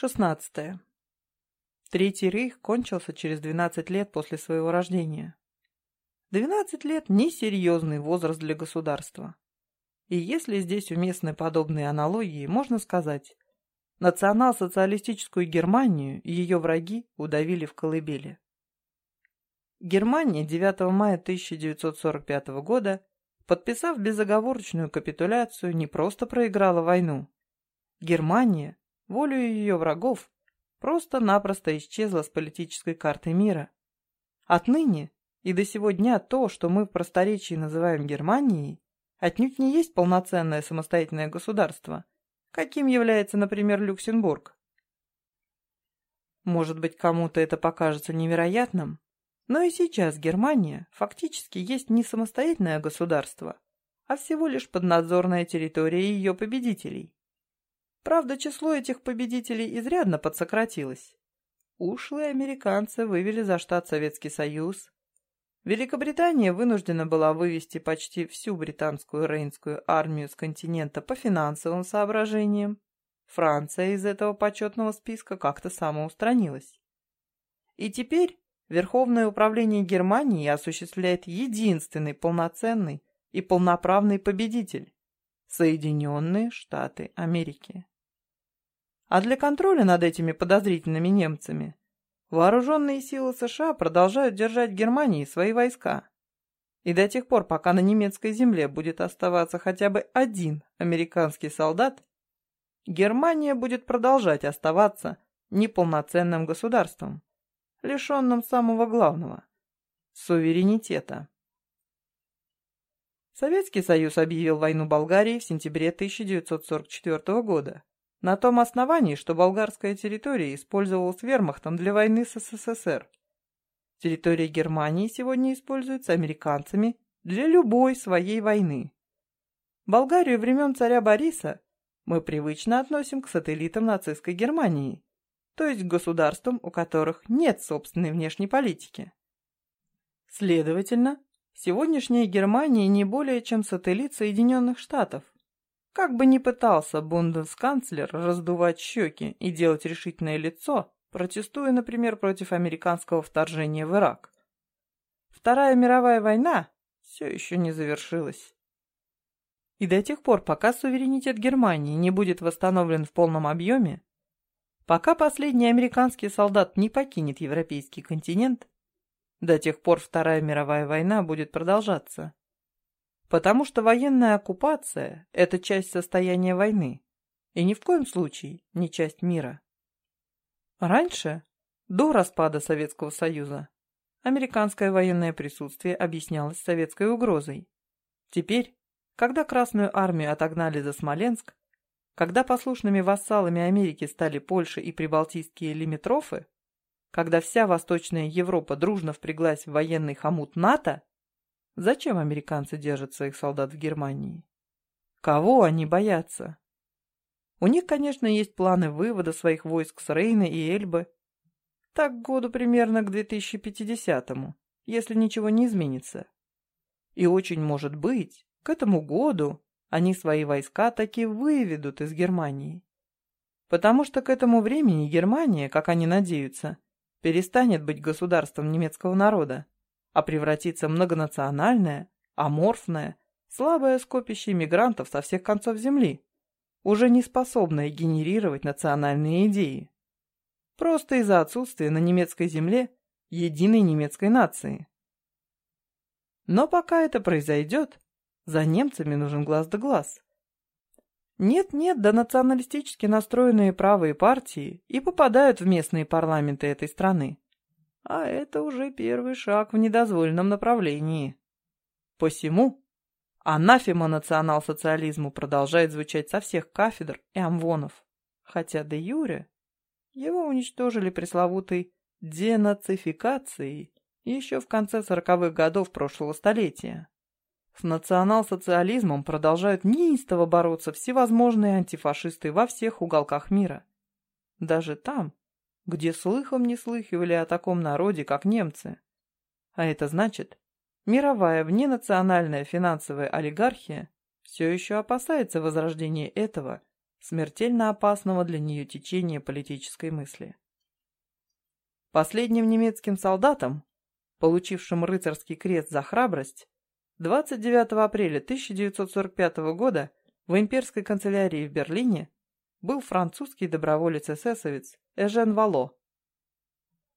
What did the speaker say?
16. Третий рейх кончился через 12 лет после своего рождения. 12 лет – несерьезный возраст для государства. И если здесь уместны подобные аналогии, можно сказать, национал-социалистическую Германию ее враги удавили в колыбели. Германия 9 мая 1945 года, подписав безоговорочную капитуляцию, не просто проиграла войну. Германия волею ее врагов, просто-напросто исчезла с политической карты мира. Отныне и до сего дня то, что мы в просторечии называем Германией, отнюдь не есть полноценное самостоятельное государство, каким является, например, Люксембург. Может быть, кому-то это покажется невероятным, но и сейчас Германия фактически есть не самостоятельное государство, а всего лишь поднадзорная территория ее победителей. Правда, число этих победителей изрядно подсократилось. Ушлые американцы вывели за штат Советский Союз. Великобритания вынуждена была вывести почти всю британскую рейнскую армию с континента по финансовым соображениям. Франция из этого почетного списка как-то самоустранилась. И теперь Верховное управление Германии осуществляет единственный полноценный и полноправный победитель – Соединенные Штаты Америки. А для контроля над этими подозрительными немцами вооруженные силы США продолжают держать в Германии свои войска. И до тех пор, пока на немецкой земле будет оставаться хотя бы один американский солдат, Германия будет продолжать оставаться неполноценным государством, лишенным самого главного – суверенитета. Советский Союз объявил войну Болгарии в сентябре 1944 года на том основании, что болгарская территория использовалась вермахтом для войны с СССР. Территория Германии сегодня используется американцами для любой своей войны. Болгарию времен царя Бориса мы привычно относим к сателлитам нацистской Германии, то есть к государствам, у которых нет собственной внешней политики. Следовательно, сегодняшняя Германия не более чем сателлит Соединенных Штатов – как бы ни пытался бундесканцлер раздувать щеки и делать решительное лицо, протестуя, например, против американского вторжения в Ирак. Вторая мировая война все еще не завершилась. И до тех пор, пока суверенитет Германии не будет восстановлен в полном объеме, пока последний американский солдат не покинет европейский континент, до тех пор Вторая мировая война будет продолжаться. Потому что военная оккупация – это часть состояния войны, и ни в коем случае не часть мира. Раньше, до распада Советского Союза, американское военное присутствие объяснялось советской угрозой. Теперь, когда Красную Армию отогнали за Смоленск, когда послушными вассалами Америки стали Польша и прибалтийские лимитрофы, когда вся Восточная Европа дружно впряглась в военный хомут НАТО, Зачем американцы держат своих солдат в Германии? Кого они боятся? У них, конечно, есть планы вывода своих войск с Рейна и Эльбы. Так к году примерно к 2050-му, если ничего не изменится. И очень может быть, к этому году они свои войска таки выведут из Германии. Потому что к этому времени Германия, как они надеются, перестанет быть государством немецкого народа а превратиться в многонациональное, аморфное, слабое скопище иммигрантов со всех концов Земли, уже не способное генерировать национальные идеи. Просто из-за отсутствия на немецкой земле единой немецкой нации. Но пока это произойдет, за немцами нужен глаз да глаз. Нет-нет, да националистически настроенные правые партии и попадают в местные парламенты этой страны. А это уже первый шаг в недозволенном направлении. Посему анафема национал-социализму продолжает звучать со всех кафедр и амвонов, хотя де юре его уничтожили пресловутой денацификацией еще в конце сороковых годов прошлого столетия. С национал-социализмом продолжают неистово бороться всевозможные антифашисты во всех уголках мира. Даже там, где слыхом не слыхивали о таком народе, как немцы. А это значит, мировая вненациональная финансовая олигархия все еще опасается возрождения этого смертельно опасного для нее течения политической мысли. Последним немецким солдатом, получившим рыцарский крест за храбрость, 29 апреля 1945 года в имперской канцелярии в Берлине был французский доброволец-эсэсовец Эжен Вало,